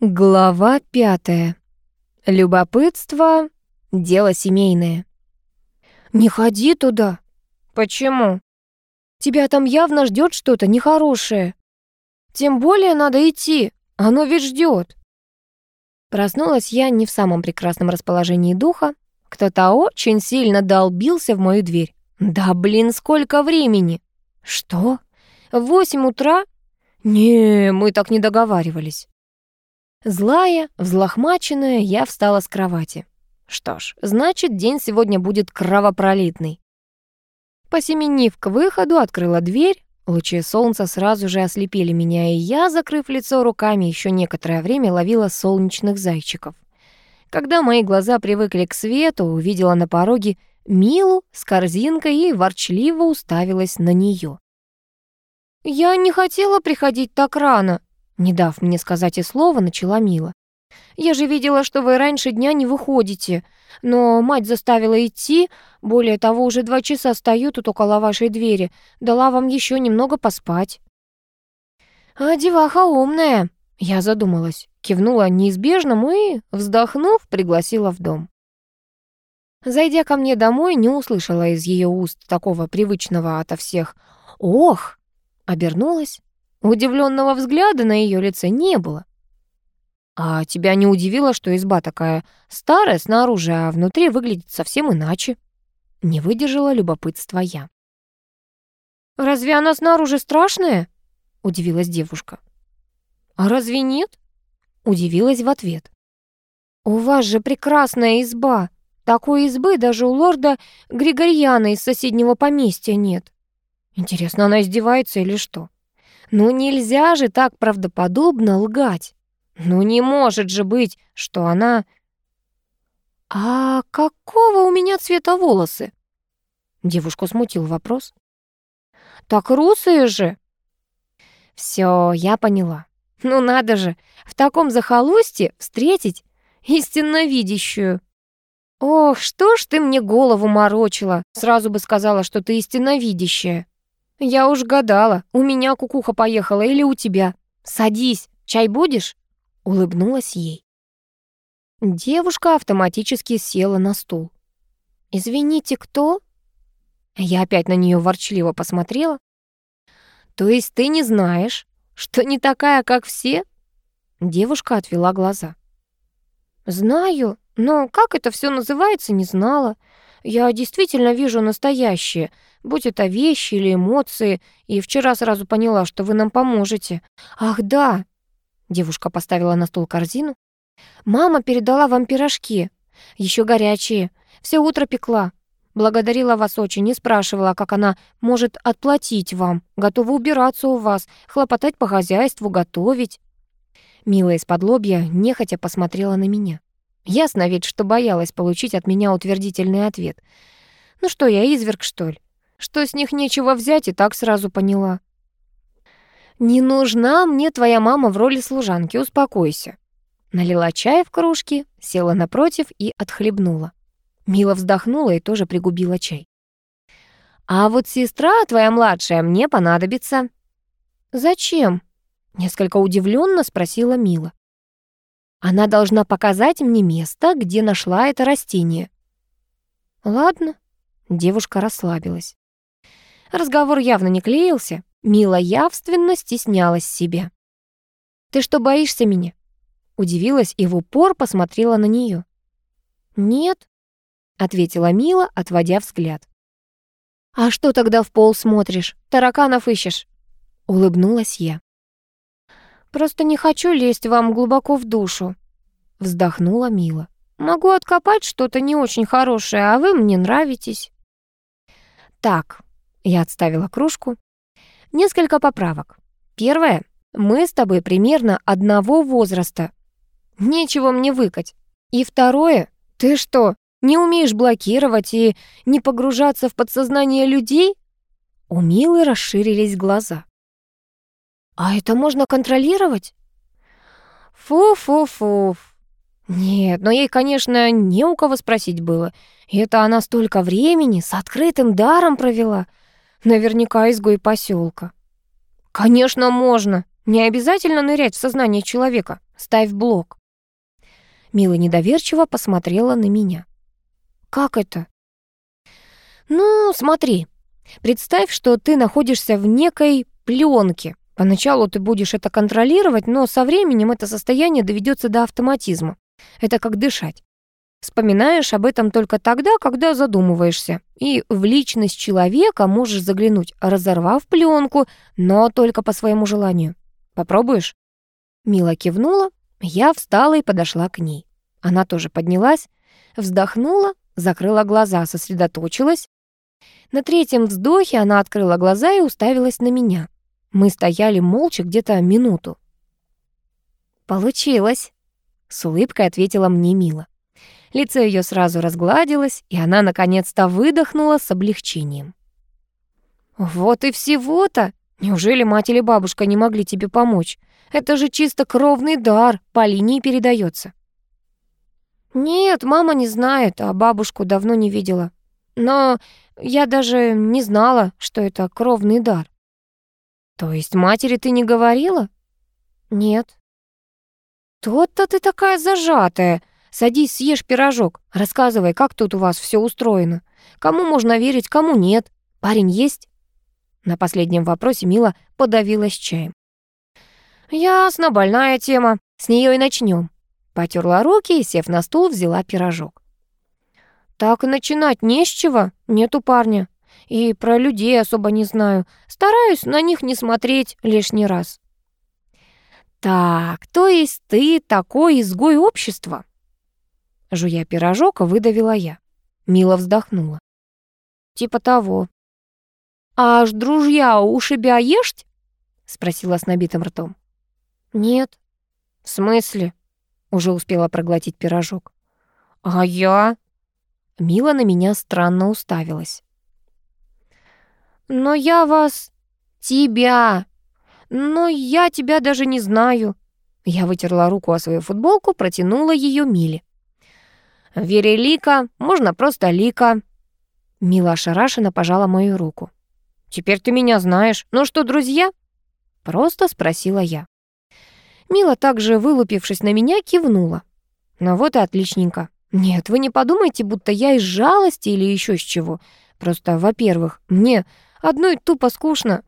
Глава пятая. Любопытство — дело семейное. «Не ходи туда». «Почему?» «Тебя там явно ждет что-то нехорошее. Тем более надо идти, оно ведь ждет. Проснулась я не в самом прекрасном расположении духа. Кто-то очень сильно долбился в мою дверь. Да блин, сколько времени? Что? В восемь утра? Не, мы так не договаривались. Злая, взлохмаченная, я встала с кровати. Что ж, значит, день сегодня будет кровопролитный. Посеменив к выходу, открыла дверь. Лучи солнца сразу же ослепили меня, и я, закрыв лицо руками, еще некоторое время ловила солнечных зайчиков. Когда мои глаза привыкли к свету, увидела на пороге Милу с корзинкой и ворчливо уставилась на нее. «Я не хотела приходить так рано», не дав мне сказать и слова, начала Мила. «Я же видела, что вы раньше дня не выходите. Но мать заставила идти. Более того, уже два часа стою тут около вашей двери. Дала вам еще немного поспать». «А деваха умная», — я задумалась. Кивнула неизбежному и, вздохнув, пригласила в дом. Зайдя ко мне домой, не услышала из ее уст такого привычного ото всех «Ох!» Обернулась Удивленного взгляда на ее лице не было. «А тебя не удивило, что изба такая старая снаружи, а внутри выглядит совсем иначе?» Не выдержала любопытства я. «Разве она снаружи страшная?» — удивилась девушка. «А разве нет?» — удивилась в ответ. «У вас же прекрасная изба. Такой избы даже у лорда Григорьяна из соседнего поместья нет. Интересно, она издевается или что?» Ну нельзя же так правдоподобно лгать. Ну не может же быть, что она... «А какого у меня цвета волосы?» Девушку смутил вопрос. «Так русые же!» «Все, я поняла. Ну надо же, в таком захолустье встретить истинно видящую. Ох, что ж ты мне голову морочила, сразу бы сказала, что ты истинно видящая. «Я уж гадала, у меня кукуха поехала или у тебя. Садись, чай будешь?» Улыбнулась ей. Девушка автоматически села на стул. «Извините, кто?» Я опять на нее ворчливо посмотрела. «То есть ты не знаешь, что не такая, как все?» Девушка отвела глаза. «Знаю, но как это все называется, не знала. Я действительно вижу настоящее, будь это вещи или эмоции, и вчера сразу поняла, что вы нам поможете. Ах, да!» Девушка поставила на стол корзину. «Мама передала вам пирожки, еще горячие, все утро пекла. Благодарила вас очень, не спрашивала, как она может отплатить вам, готова убираться у вас, хлопотать по хозяйству, готовить». Мила из-под лобья нехотя посмотрела на меня. Ясно ведь, что боялась получить от меня утвердительный ответ. Ну что, я изверг, что ли? Что с них нечего взять, и так сразу поняла. «Не нужна мне твоя мама в роли служанки, успокойся». Налила чай в кружки, села напротив и отхлебнула. Мила вздохнула и тоже пригубила чай. «А вот сестра твоя младшая мне понадобится». «Зачем?» — несколько удивленно спросила Мила. «Она должна показать мне место, где нашла это растение». «Ладно», — девушка расслабилась. Разговор явно не клеился. Мила явственно стеснялась себя. «Ты что, боишься меня?» Удивилась и в упор посмотрела на нее. «Нет», — ответила Мила, отводя взгляд. «А что тогда в пол смотришь? Тараканов ищешь?» Улыбнулась я. «Просто не хочу лезть вам глубоко в душу», — вздохнула Мила. «Могу откопать что-то не очень хорошее, а вы мне нравитесь». «Так, я отставила кружку. Несколько поправок. Первое. Мы с тобой примерно одного возраста. Нечего мне выкать. И второе. Ты что, не умеешь блокировать и не погружаться в подсознание людей? У Милы расширились глаза. А это можно контролировать? Фу-фу-фу. Нет, но ей, конечно, не у кого спросить было. И это она столько времени с открытым даром провела — Наверняка изгой поселка. Конечно, можно. Не обязательно нырять в сознание человека. Ставь блок. Мила недоверчиво посмотрела на меня. «Как это?» «Ну, смотри. Представь, что ты находишься в некой пленке. Поначалу ты будешь это контролировать, но со временем это состояние доведется до автоматизма. Это как дышать. Вспоминаешь об этом только тогда, когда задумываешься. И в личность человека можешь заглянуть, разорвав пленку, но только по своему желанию. Попробуешь?» Мила кивнула, я встала и подошла к ней. Она тоже поднялась, вздохнула, закрыла глаза, сосредоточилась. На третьем вздохе она открыла глаза и уставилась на меня. Мы стояли молча где-то минуту. «Получилось», — с улыбкой ответила мне Мила. Лицо ее сразу разгладилось, и она наконец-то выдохнула с облегчением. «Вот и всего-то! Неужели мать или бабушка не могли тебе помочь? Это же чисто кровный дар, по линии передается. «Нет, мама не знает, а бабушку давно не видела. Но я даже не знала, что это кровный дар». «То есть матери ты не говорила?» «Нет». «Тот-то ты такая зажатая. Садись, съешь пирожок. Рассказывай, как тут у вас все устроено. Кому можно верить, кому нет. Парень есть?» На последнем вопросе Мила подавилась чаем. «Ясно, больная тема. С нее и начнем. Потерла руки и, сев на стул, взяла пирожок. «Так и начинать не с чего, нету парня. И про людей особо не знаю. Стараюсь на них не смотреть лишний раз». «Так, то есть ты такой изгой общества?» Жуя пирожок, выдавила я. Мила вздохнула. «Типа того». «Аж дружья у шибя есть?» Спросила с набитым ртом. «Нет». «В смысле?» Уже успела проглотить пирожок. «А я?» Мила на меня странно уставилась. «Но я вас... тебя... Но я тебя даже не знаю». Я вытерла руку о свою футболку, протянула ее Миле. «Вере Лика, можно просто Лика». Мила ошарашенно пожала мою руку. «Теперь ты меня знаешь. Ну что, друзья?» Просто спросила я. Мила также, вылупившись на меня, кивнула. Ну вот и отличненько. Нет, вы не подумайте, будто я из жалости или еще с чего. Просто, во-первых, мне одной тупо скучно.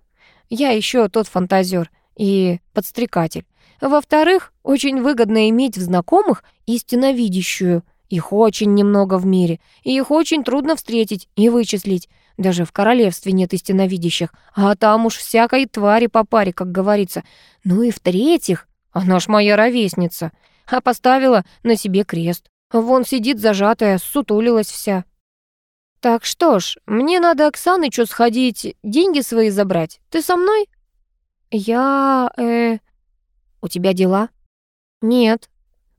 Я еще тот фантазер и подстрекатель. Во-вторых, очень выгодно иметь в знакомых истиновидящую. Их очень немного в мире, и их очень трудно встретить и вычислить. Даже в королевстве нет истиновидящих, а там уж всякой твари по паре, как говорится. Ну и в-третьих, она ж моя ровесница. А поставила на себе крест. Вон сидит зажатая, сутулилась вся. Так что ж, мне надо к Санычу сходить, деньги свои забрать. Ты со мной? Я, э... У тебя дела? Нет.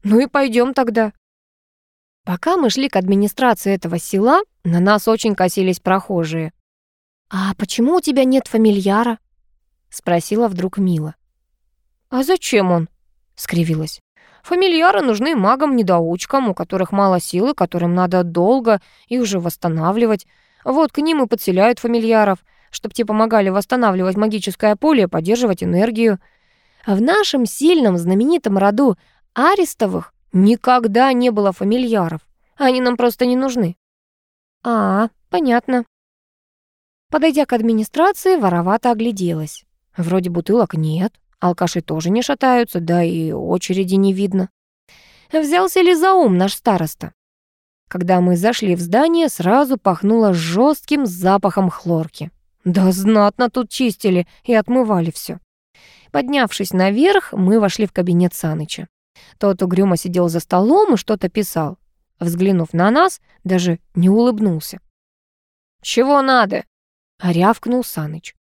Ну и пойдем тогда. Пока мы шли к администрации этого села, на нас очень косились прохожие. «А почему у тебя нет фамильяра?» — спросила вдруг Мила. «А зачем он?» — скривилась. «Фамильяры нужны магам-недоучкам, у которых мало силы, которым надо долго и уже восстанавливать. Вот к ним и подселяют фамильяров, чтобы те помогали восстанавливать магическое поле поддерживать энергию. А в нашем сильном знаменитом роду Арестовых никогда не было фамильяров. Они нам просто не нужны». «А, понятно». Подойдя к администрации, воровато огляделась. Вроде бутылок нет, Алкаши тоже не шатаются, да и очереди не видно. Взялся ли за ум наш староста? Когда мы зашли в здание, сразу пахнуло жестким запахом хлорки. Да знатно тут чистили и отмывали все. Поднявшись наверх, мы вошли в кабинет Саныча. Тот угрюмо сидел за столом и что-то писал. Взглянув на нас, даже не улыбнулся. «Чего надо?» — рявкнул Саныч.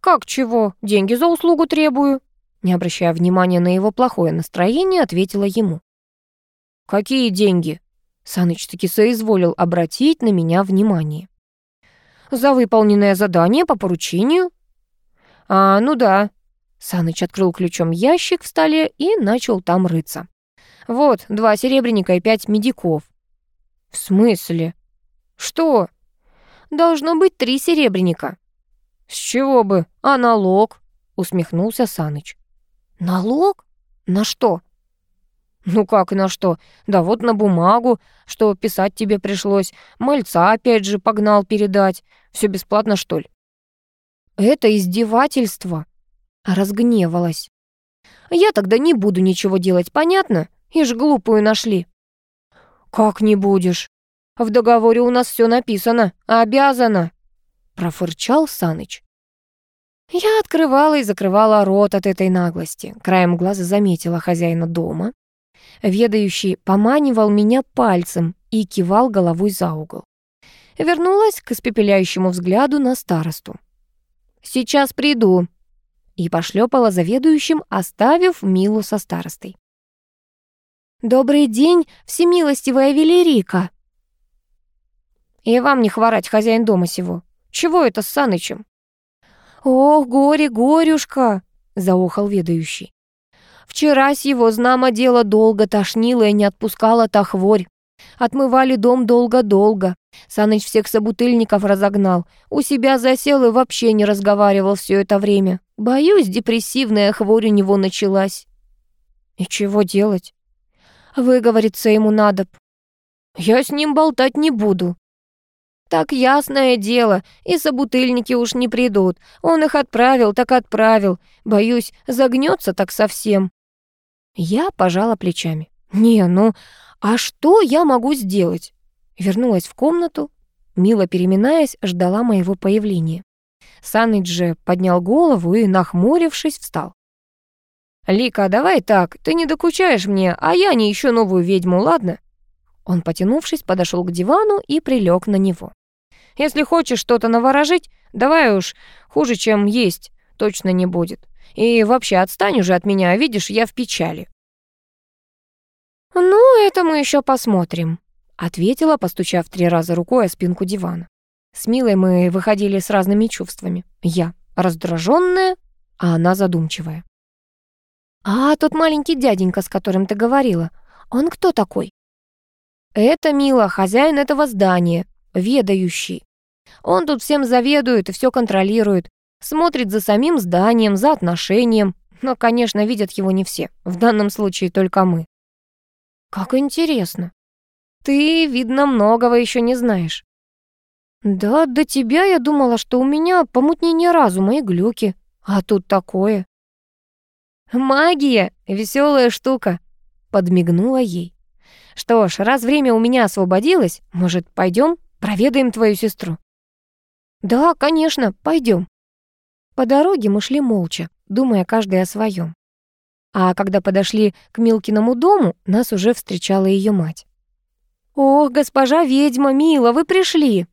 «Как чего? Деньги за услугу требую». Не обращая внимания на его плохое настроение, ответила ему. «Какие деньги?» Саныч таки соизволил обратить на меня внимание. «За выполненное задание по поручению». «А, ну да». Саныч открыл ключом ящик в столе и начал там рыться. «Вот, два серебряника и пять медиков». «В смысле?» «Что?» «Должно быть три серебряника». «С чего бы? А налог?» — усмехнулся Саныч. Налог? На что? Ну как на что? Да вот на бумагу, что писать тебе пришлось. Мальца опять же погнал передать. Все бесплатно, что ли? Это издевательство. Разгневалась. Я тогда не буду ничего делать, понятно? И ж глупую нашли. Как не будешь? В договоре у нас все написано. Обязана. Профырчал Саныч. Я открывала и закрывала рот от этой наглости. Краем глаза заметила хозяина дома. Ведающий поманивал меня пальцем и кивал головой за угол. Вернулась к испепеляющему взгляду на старосту. «Сейчас приду», и пошлепала заведующим, оставив Милу со старостой. «Добрый день, всемилостивая Велерика!» «И вам не хворать, хозяин дома сего. Чего это с Санычем?» «Ох, горе, горюшка!» — заохал ведающий. «Вчера с его знамо дело долго тошнило и не отпускала та хворь. Отмывали дом долго-долго. Саныч всех собутыльников разогнал. У себя засел и вообще не разговаривал все это время. Боюсь, депрессивная хворь у него началась». «И чего делать?» «Выговориться ему надо б». «Я с ним болтать не буду», так ясное дело, и собутыльники уж не придут. Он их отправил, так отправил. Боюсь, загнется так совсем. Я пожала плечами. Не, ну, а что я могу сделать? Вернулась в комнату. Мило переминаясь, ждала моего появления. Саныч поднял голову и, нахмурившись, встал. «Лика, давай так, ты не докучаешь мне, а я не ищу новую ведьму, ладно?» Он, потянувшись, подошел к дивану и прилег на него. Если хочешь что-то наворожить, давай уж, хуже, чем есть, точно не будет. И вообще отстань уже от меня, видишь, я в печали». «Ну, это мы еще посмотрим», — ответила, постучав три раза рукой о спинку дивана. С Милой мы выходили с разными чувствами. Я раздраженная, а она задумчивая. «А тот маленький дяденька, с которым ты говорила, он кто такой?» «Это Мила, хозяин этого здания, ведающий. Он тут всем заведует и все контролирует. Смотрит за самим зданием, за отношением. Но, конечно, видят его не все. В данном случае только мы. Как интересно. Ты, видно, многого еще не знаешь. Да, до тебя я думала, что у меня помутнение разума и глюки. А тут такое. Магия, веселая штука, подмигнула ей. Что ж, раз время у меня освободилось, может, пойдем проведаем твою сестру? «Да, конечно, пойдем. По дороге мы шли молча, думая каждый о своем. А когда подошли к Милкиному дому, нас уже встречала ее мать. «Ох, госпожа ведьма, мила, вы пришли!»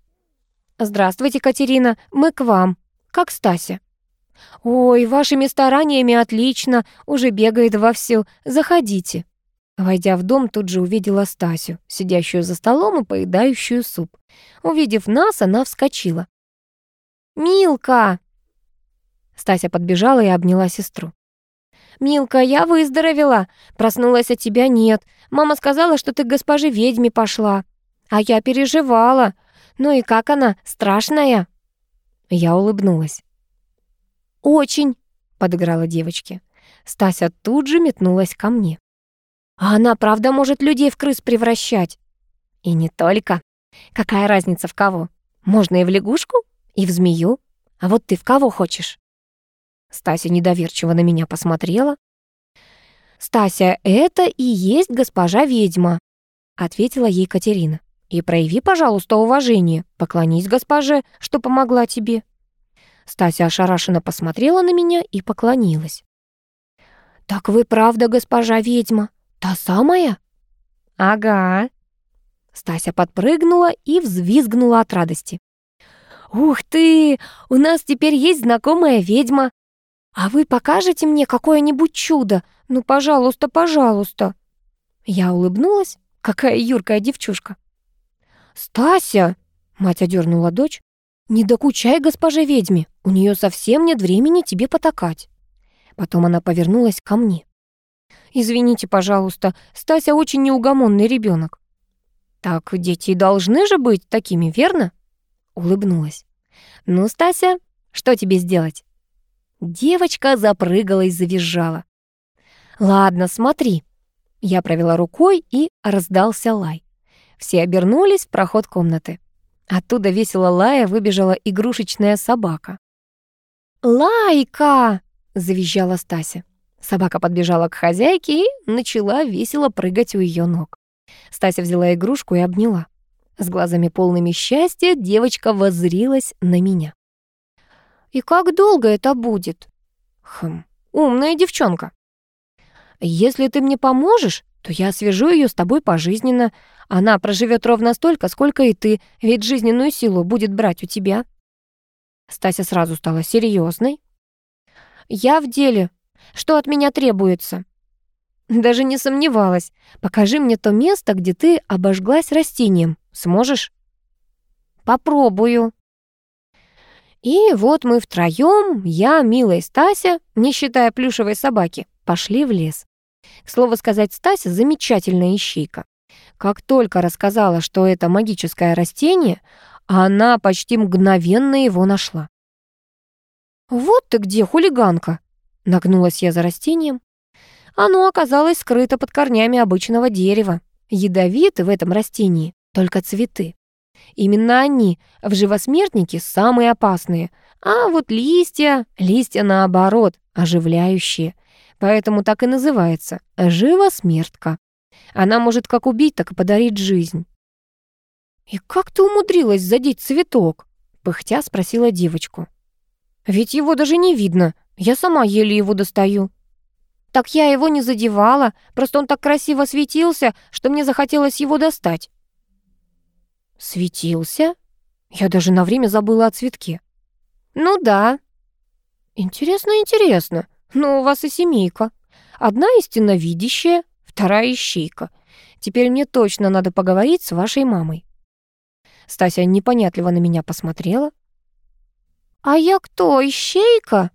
«Здравствуйте, Катерина, мы к вам. Как Стася?» «Ой, вашими стараниями отлично, уже бегает вовсю. Заходите». Войдя в дом, тут же увидела Стасю, сидящую за столом и поедающую суп. Увидев нас, она вскочила. «Милка!» Стася подбежала и обняла сестру. «Милка, я выздоровела. Проснулась, а тебя нет. Мама сказала, что ты к госпоже ведьме пошла. А я переживала. Ну и как она, страшная?» Я улыбнулась. «Очень», — подыграла девочке. Стася тут же метнулась ко мне. «А она правда может людей в крыс превращать?» «И не только. Какая разница в кого? Можно и в лягушку, и в змею. А вот ты в кого хочешь?» Стася недоверчиво на меня посмотрела. «Стася, это и есть госпожа ведьма», — ответила ей Катерина. «И прояви, пожалуйста, уважение. Поклонись госпоже, что помогла тебе». Стася ошарашенно посмотрела на меня и поклонилась. «Так вы правда госпожа ведьма? Та самая?» «Ага». Стася подпрыгнула и взвизгнула от радости. «Ух ты! У нас теперь есть знакомая ведьма. А вы покажете мне какое-нибудь чудо? Ну, пожалуйста, пожалуйста!» Я улыбнулась. Какая юркая девчушка. «Стася!» — мать одернула дочь. «Не докучай госпоже ведьме, у нее совсем нет времени тебе потакать». Потом она повернулась ко мне. «Извините, пожалуйста, Стася очень неугомонный ребенок. «Так дети должны же быть такими, верно?» Улыбнулась. «Ну, Стася, что тебе сделать?» Девочка запрыгала и завизжала. Ладно, смотри. Я провела рукой, и раздался лай. Все обернулись в проход комнаты. Оттуда весело лая выбежала игрушечная собака. «Лайка!» — завизжала Стася. Собака подбежала к хозяйке и начала весело прыгать у ее ног. Стася взяла игрушку и обняла. С глазами полными счастья девочка воззрилась на меня. «И как долго это будет?» «Хм, умная девчонка». «Если ты мне поможешь, то я свяжу ее с тобой пожизненно. Она проживет ровно столько, сколько и ты, ведь жизненную силу будет брать у тебя». Стася сразу стала серьезной. «Я в деле. Что от меня требуется?» «Даже не сомневалась. Покажи мне то место, где ты обожглась растением. Сможешь?» «Попробую». И вот мы втроём, я, Мила и Стася, не считая плюшевой собаки, пошли в лес. К слову сказать, Стася замечательная ищейка. Как только рассказала, что это магическое растение, она почти мгновенно его нашла. «Вот ты где, хулиганка!» Нагнулась я за растением. Оно оказалось скрыто под корнями обычного дерева. Ядовиты в этом растении только цветы. Именно они в живосмертнике самые опасные, а вот листья, листья наоборот, оживляющие. Поэтому так и называется живосмертка. Она может как убить, так и подарить жизнь. «И как ты умудрилась задеть цветок?» Пыхтя спросила девочку. «Ведь его даже не видно. Я сама еле его достаю». «Так я его не задевала, просто он так красиво светился, что мне захотелось его достать». «Светился?» Я даже на время забыла о цветке. «Ну да». «Интересно, интересно. Ну, у вас и семейка. Одна истинно видящая, вторая ищейка. Теперь мне точно надо поговорить с вашей мамой». Стася непонятливо на меня посмотрела. «А я кто, ищейка?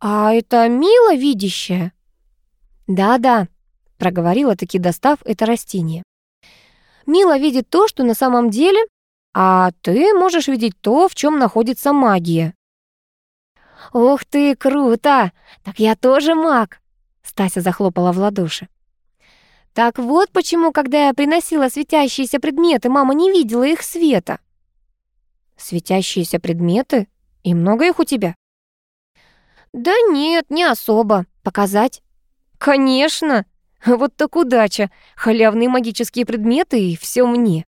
А это Мила видящая?» «Да-да», — проговорила таки, достав это растение. «Мила видит то, что на самом деле, а ты можешь видеть то, в чем находится магия». «Ух ты, круто! Так я тоже маг!» Стася захлопала в ладоши. Так вот почему, когда я приносила светящиеся предметы, мама не видела их света. Светящиеся предметы? И много их у тебя? Да нет, не особо. Показать? Конечно. Вот так удача. Халявные магические предметы и все мне.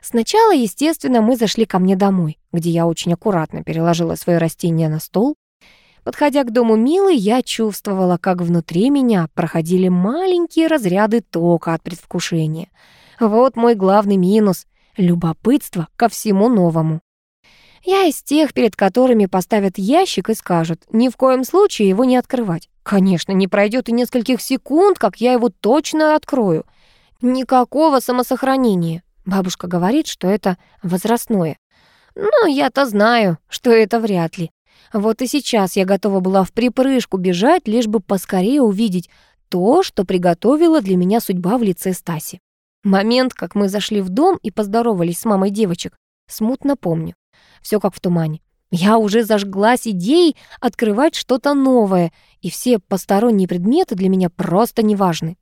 Сначала, естественно, мы зашли ко мне домой, где я очень аккуратно переложила свои растения на стол, Подходя к дому Милы, я чувствовала, как внутри меня проходили маленькие разряды тока от предвкушения. Вот мой главный минус — любопытство ко всему новому. Я из тех, перед которыми поставят ящик и скажут, ни в коем случае его не открывать. Конечно, не пройдет и нескольких секунд, как я его точно открою. Никакого самосохранения. Бабушка говорит, что это возрастное. Но я-то знаю, что это вряд ли. Вот и сейчас я готова была в припрыжку бежать, лишь бы поскорее увидеть то, что приготовила для меня судьба в лице Стаси. Момент, как мы зашли в дом и поздоровались с мамой девочек, смутно помню. Все как в тумане. Я уже зажглась идеей открывать что-то новое, и все посторонние предметы для меня просто неважны.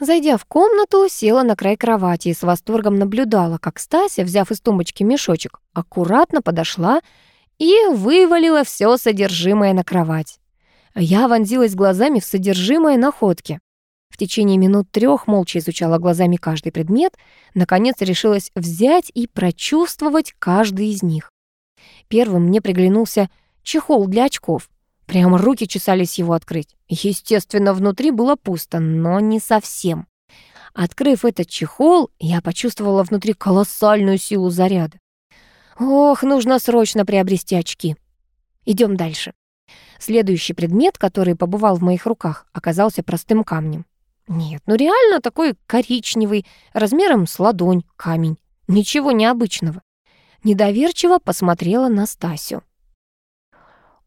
Зайдя в комнату, села на край кровати и с восторгом наблюдала, как Стася, взяв из тумбочки мешочек, аккуратно подошла и вывалила все содержимое на кровать. Я вонзилась глазами в содержимое находки. В течение минут трех молча изучала глазами каждый предмет, наконец решилась взять и прочувствовать каждый из них. Первым мне приглянулся чехол для очков. Прямо руки чесались его открыть. Естественно, внутри было пусто, но не совсем. Открыв этот чехол, я почувствовала внутри колоссальную силу заряда. Ох, нужно срочно приобрести очки. Идем дальше. Следующий предмет, который побывал в моих руках, оказался простым камнем. Нет, ну реально такой коричневый, размером с ладонь, камень. Ничего необычного. Недоверчиво посмотрела на Стасю.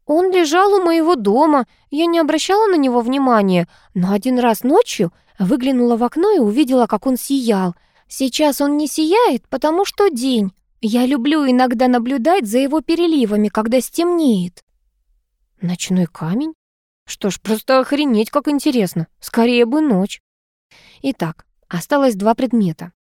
Он лежал у моего дома, я не обращала на него внимания, но один раз ночью выглянула в окно и увидела, как он сиял. Сейчас он не сияет, потому что день, я люблю иногда наблюдать за его переливами, когда стемнеет. Ночной камень? Что ж, просто охренеть, как интересно. Скорее бы ночь. Итак, осталось два предмета.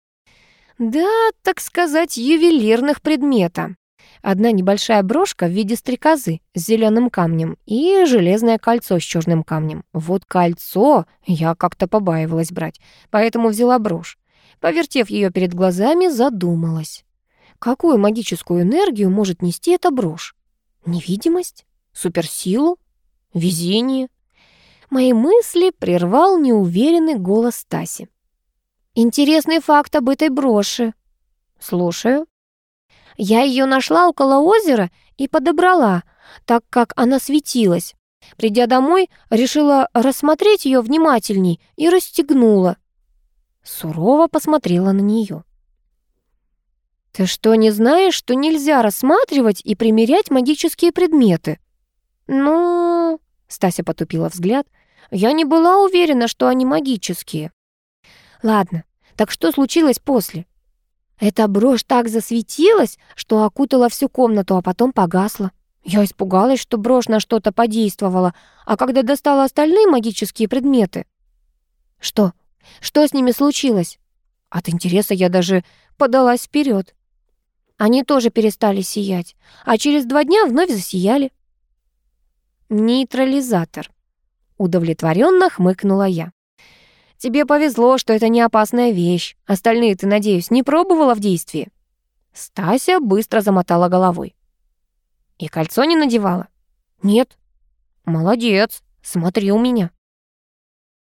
Да, так сказать, ювелирных предмета. Одна небольшая брошка в виде стрекозы с зеленым камнем и железное кольцо с черным камнем. Вот кольцо я как-то побаивалась брать, поэтому взяла брошь. Повертев ее перед глазами, задумалась. Какую магическую энергию может нести эта брошь? Невидимость? Суперсилу? Везение? Мои мысли прервал неуверенный голос Стаси. «Интересный факт об этой броши». «Слушаю». «Я ее нашла около озера и подобрала, так как она светилась. Придя домой, решила рассмотреть ее внимательней и расстегнула. Сурово посмотрела на нее. «Ты что, не знаешь, что нельзя рассматривать и примерять магические предметы?» «Ну...» — Стася потупила взгляд. «Я не была уверена, что они магические». Ладно, так что случилось после? Эта брошь так засветилась, что окутала всю комнату, а потом погасла. Я испугалась, что брошь на что-то подействовала, а когда достала остальные магические предметы... Что? Что с ними случилось? От интереса я даже подалась вперед. Они тоже перестали сиять, а через два дня вновь засияли. Нейтрализатор. Удовлетворенно хмыкнула я. Тебе повезло, что это не опасная вещь. Остальные, ты, надеюсь, не пробовала в действии?» Стася быстро замотала головой. «И кольцо не надевала?» «Нет». «Молодец, смотри у меня».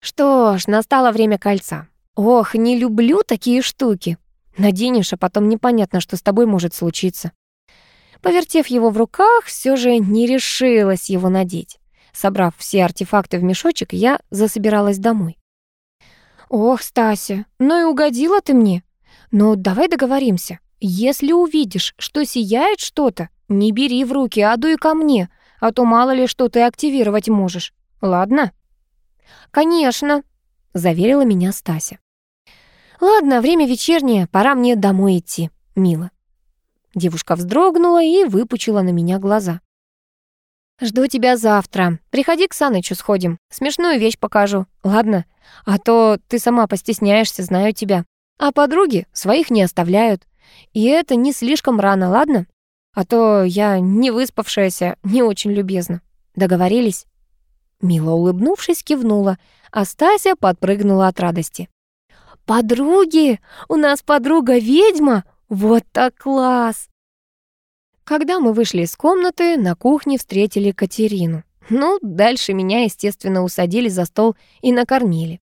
Что ж, настало время кольца. Ох, не люблю такие штуки. Наденешь, а потом непонятно, что с тобой может случиться. Повертев его в руках, все же не решилась его надеть. Собрав все артефакты в мешочек, я засобиралась домой. «Ох, Стася, ну и угодила ты мне. Но давай договоримся. Если увидишь, что сияет что-то, не бери в руки, а дуй ко мне, а то мало ли что ты активировать можешь. Ладно?» «Конечно», — заверила меня Стася. «Ладно, время вечернее, пора мне домой идти, мила». Девушка вздрогнула и выпучила на меня глаза. «Жду тебя завтра. Приходи к Санычу сходим. Смешную вещь покажу. Ладно? А то ты сама постесняешься, знаю тебя. А подруги своих не оставляют. И это не слишком рано, ладно? А то я не выспавшаяся, не очень любезна. Договорились?» Мила, улыбнувшись, кивнула, а Стася подпрыгнула от радости. «Подруги! У нас подруга-ведьма! Вот так класс!» Когда мы вышли из комнаты, на кухне встретили Катерину. Ну, дальше меня, естественно, усадили за стол и накормили.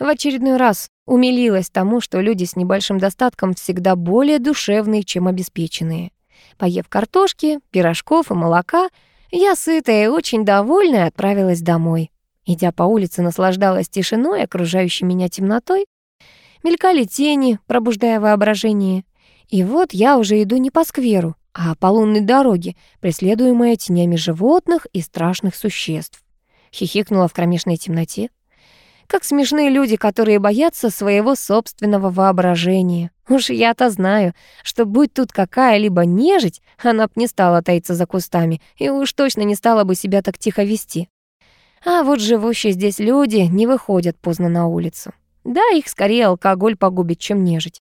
В очередной раз умилилась тому, что люди с небольшим достатком всегда более душевные, чем обеспеченные. Поев картошки, пирожков и молока, я сытая и очень довольная отправилась домой. Идя по улице, наслаждалась тишиной, окружающей меня темнотой. Мелькали тени, пробуждая воображение. И вот я уже иду не по скверу, а по лунной дороге, преследуемая тенями животных и страшных существ. Хихикнула в кромешной темноте. Как смешные люди, которые боятся своего собственного воображения. Уж я-то знаю, что будь тут какая-либо нежить, она б не стала таиться за кустами и уж точно не стала бы себя так тихо вести. А вот живущие здесь люди не выходят поздно на улицу. Да, их скорее алкоголь погубит, чем нежить.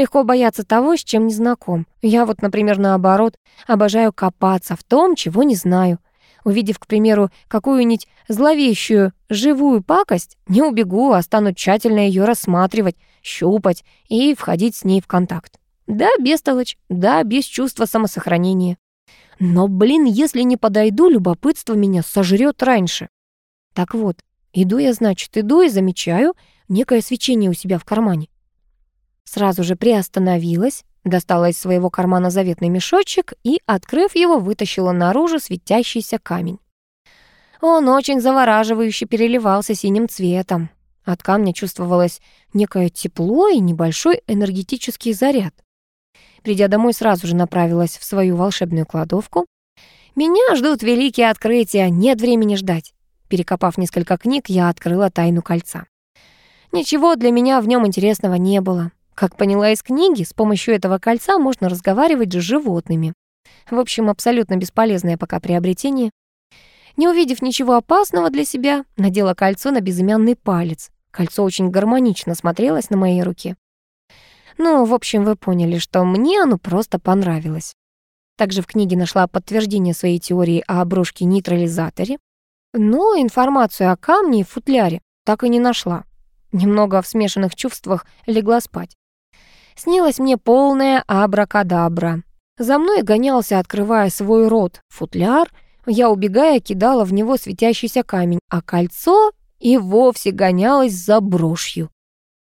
Легко бояться того, с чем не знаком. Я вот, например, наоборот, обожаю копаться в том, чего не знаю. Увидев, к примеру, какую-нибудь зловещую живую пакость, не убегу, а стану тщательно ее рассматривать, щупать и входить с ней в контакт. Да, бестолочь, да, без чувства самосохранения. Но, блин, если не подойду, любопытство меня сожрет раньше. Так вот, иду я, значит, иду и замечаю некое свечение у себя в кармане. Сразу же приостановилась, достала из своего кармана заветный мешочек и, открыв его, вытащила наружу светящийся камень. Он очень завораживающе переливался синим цветом. От камня чувствовалось некое тепло и небольшой энергетический заряд. Придя домой, сразу же направилась в свою волшебную кладовку. Меня ждут великие открытия, нет времени ждать. Перекопав несколько книг, я открыла тайну кольца. Ничего для меня в нем интересного не было. Как поняла из книги, с помощью этого кольца можно разговаривать с животными. В общем, абсолютно бесполезное пока приобретение. Не увидев ничего опасного для себя, надела кольцо на безымянный палец. Кольцо очень гармонично смотрелось на моей руке. Ну, в общем, вы поняли, что мне оно просто понравилось. Также в книге нашла подтверждение своей теории о брошке-нейтрализаторе, но информацию о камне и футляре так и не нашла. Немного в смешанных чувствах легла спать. Снилась мне полная абракадабра. За мной гонялся, открывая свой рот, футляр. Я, убегая, кидала в него светящийся камень, а кольцо и вовсе гонялось за брошью.